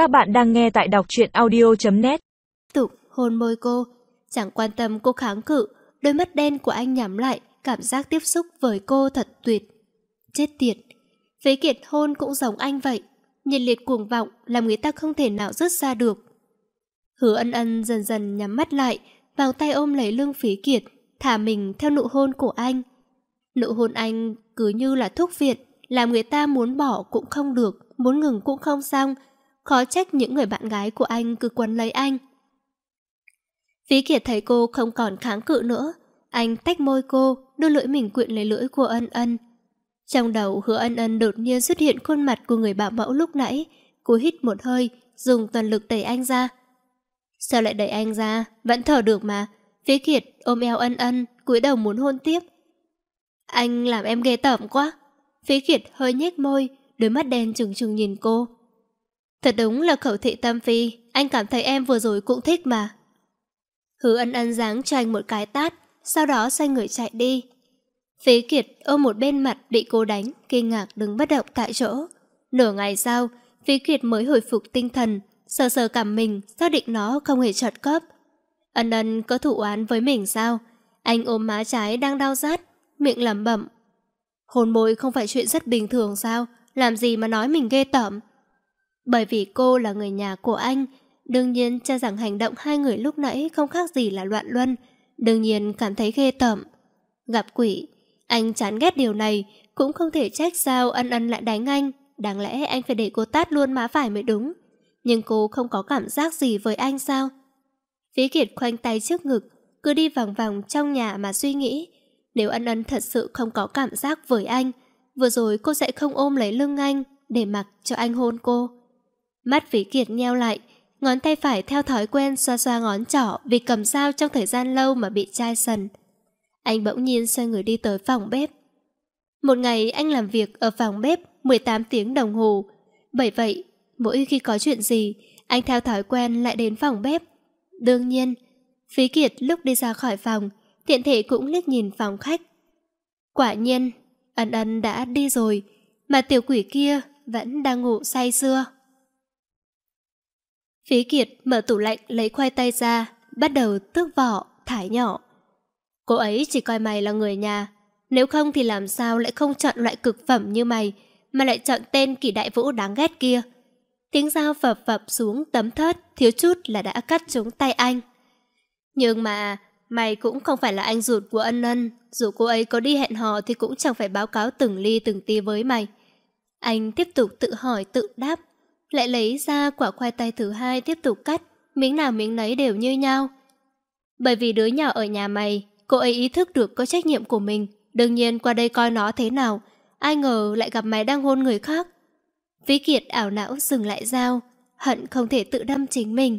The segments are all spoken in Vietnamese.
Các bạn đang nghe tại đọc truyện audio.net Tục hôn môi cô, chẳng quan tâm cô kháng cự, đôi mắt đen của anh nhắm lại, cảm giác tiếp xúc với cô thật tuyệt. Chết tiệt, Phế Kiệt hôn cũng giống anh vậy, nhiệt liệt cuồng vọng làm người ta không thể nào rớt ra được. Hứa ân ân dần dần nhắm mắt lại, vòng tay ôm lấy lưng Phế Kiệt, thả mình theo nụ hôn của anh. Nụ hôn anh cứ như là thuốc viện, làm người ta muốn bỏ cũng không được, muốn ngừng cũng không xong, khó trách những người bạn gái của anh cứ quấn lấy anh. Phí Kiệt thấy cô không còn kháng cự nữa, anh tách môi cô, đưa lưỡi mình quyện lấy lưỡi của ân ân. Trong đầu hứa ân ân đột nhiên xuất hiện khuôn mặt của người bảo mẫu lúc nãy, cô hít một hơi, dùng toàn lực đẩy anh ra. Sao lại đẩy anh ra? Vẫn thở được mà. Phí Kiệt ôm eo ân ân, cúi đầu muốn hôn tiếp. Anh làm em ghê tởm quá. Phí Kiệt hơi nhếch môi, đôi mắt đen trừng trừng nhìn cô. Thật đúng là khẩu thị tâm phi, anh cảm thấy em vừa rồi cũng thích mà. Hứa ân ân dáng cho anh một cái tát, sau đó xoay người chạy đi. Phí Kiệt ôm một bên mặt bị cô đánh, kinh ngạc đứng bất động tại chỗ. Nửa ngày sau, Phí Kiệt mới hồi phục tinh thần, sờ sờ cảm mình, xác định nó không hề trật cấp. Ân ân có thủ án với mình sao? Anh ôm má trái đang đau rát, miệng lẩm bẩm. Hôn môi không phải chuyện rất bình thường sao? Làm gì mà nói mình ghê tởm? Bởi vì cô là người nhà của anh, đương nhiên cho rằng hành động hai người lúc nãy không khác gì là loạn luân, đương nhiên cảm thấy ghê tởm. Gặp quỷ, anh chán ghét điều này, cũng không thể trách sao ân ân lại đánh anh, đáng lẽ anh phải để cô tát luôn má phải mới đúng. Nhưng cô không có cảm giác gì với anh sao? Phí Kiệt khoanh tay trước ngực, cứ đi vòng vòng trong nhà mà suy nghĩ. Nếu ân ân thật sự không có cảm giác với anh, vừa rồi cô sẽ không ôm lấy lưng anh để mặc cho anh hôn cô. Mắt Phí Kiệt nheo lại, ngón tay phải theo thói quen xoa xoa ngón trỏ vì cầm dao trong thời gian lâu mà bị chai sần. Anh bỗng nhiên xoay người đi tới phòng bếp. Một ngày anh làm việc ở phòng bếp 18 tiếng đồng hồ. Bởi vậy, mỗi khi có chuyện gì, anh theo thói quen lại đến phòng bếp. Đương nhiên, Phí Kiệt lúc đi ra khỏi phòng, tiện thể cũng liếc nhìn phòng khách. Quả nhiên, ân ân đã đi rồi, mà tiểu quỷ kia vẫn đang ngủ say sưa. Phí Kiệt mở tủ lạnh lấy khoai tây ra, bắt đầu tước vỏ, thải nhỏ. Cô ấy chỉ coi mày là người nhà, nếu không thì làm sao lại không chọn loại cực phẩm như mày, mà lại chọn tên kỳ đại vũ đáng ghét kia. Tiếng dao phập phập xuống tấm thớt, thiếu chút là đã cắt trúng tay anh. Nhưng mà, mày cũng không phải là anh ruột của ân ân, dù cô ấy có đi hẹn hò thì cũng chẳng phải báo cáo từng ly từng tí với mày. Anh tiếp tục tự hỏi tự đáp, lại lấy ra quả khoai tây thứ hai tiếp tục cắt, miếng nào miếng nấy đều như nhau. Bởi vì đứa nhỏ ở nhà mày, cô ấy ý thức được có trách nhiệm của mình, đương nhiên qua đây coi nó thế nào, ai ngờ lại gặp mày đang hôn người khác. Vĩ Kiệt ảo não dừng lại dao, hận không thể tự đâm chính mình.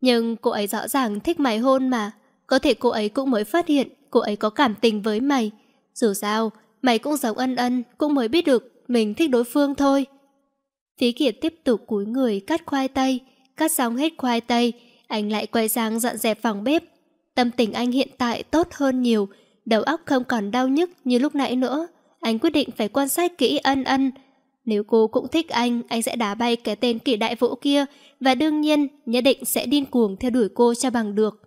Nhưng cô ấy rõ ràng thích mày hôn mà, có thể cô ấy cũng mới phát hiện cô ấy có cảm tình với mày. Dù sao, mày cũng giống ân ân, cũng mới biết được mình thích đối phương thôi. Phí Kiệt tiếp tục cúi người cắt khoai tây, cắt xong hết khoai tây, anh lại quay sang dọn dẹp phòng bếp. Tâm tình anh hiện tại tốt hơn nhiều, đầu óc không còn đau nhức như lúc nãy nữa. Anh quyết định phải quan sát kỹ ân ân. Nếu cô cũng thích anh, anh sẽ đá bay cái tên kỳ đại vũ kia và đương nhiên nhất định sẽ điên cuồng theo đuổi cô cho bằng được.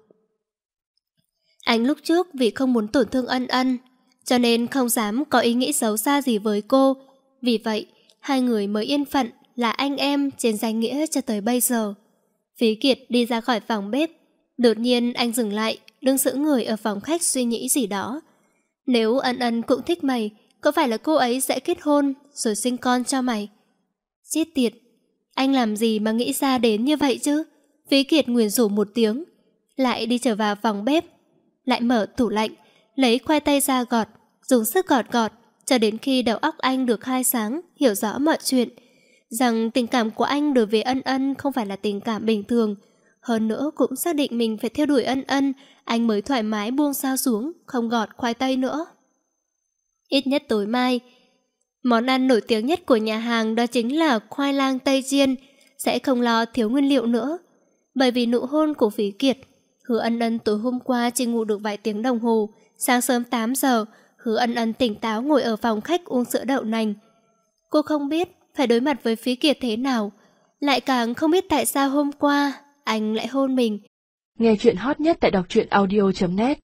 Anh lúc trước vì không muốn tổn thương ân ân, cho nên không dám có ý nghĩ xấu xa gì với cô. Vì vậy, hai người mới yên phận là anh em trên danh nghĩa cho tới bây giờ. Phí Kiệt đi ra khỏi phòng bếp. Đột nhiên anh dừng lại, đứng giữ người ở phòng khách suy nghĩ gì đó. Nếu ân ân cũng thích mày, có phải là cô ấy sẽ kết hôn rồi sinh con cho mày? Giết tiệt, anh làm gì mà nghĩ ra đến như vậy chứ? Phí Kiệt nguyền rủ một tiếng, lại đi trở vào phòng bếp, lại mở tủ lạnh, lấy khoai tây ra gọt, dùng sức gọt gọt, cho đến khi đầu óc anh được khai sáng, hiểu rõ mọi chuyện, rằng tình cảm của anh đối với ân ân không phải là tình cảm bình thường. Hơn nữa cũng xác định mình phải theo đuổi ân ân, anh mới thoải mái buông sao xuống, không gọt khoai tây nữa. Ít nhất tối mai, món ăn nổi tiếng nhất của nhà hàng đó chính là khoai lang tây chiên, sẽ không lo thiếu nguyên liệu nữa. Bởi vì nụ hôn của Phí Kiệt, Hứa ân ân tối hôm qua chỉ ngủ được vài tiếng đồng hồ, sáng sớm 8 giờ, Hứa ân ân tỉnh táo ngồi ở phòng khách uống sữa đậu nành. Cô không biết phải đối mặt với Phí Kiệt thế nào. Lại càng không biết tại sao hôm qua anh lại hôn mình. Nghe chuyện hot nhất tại đọc truyện audio.net